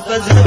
fazer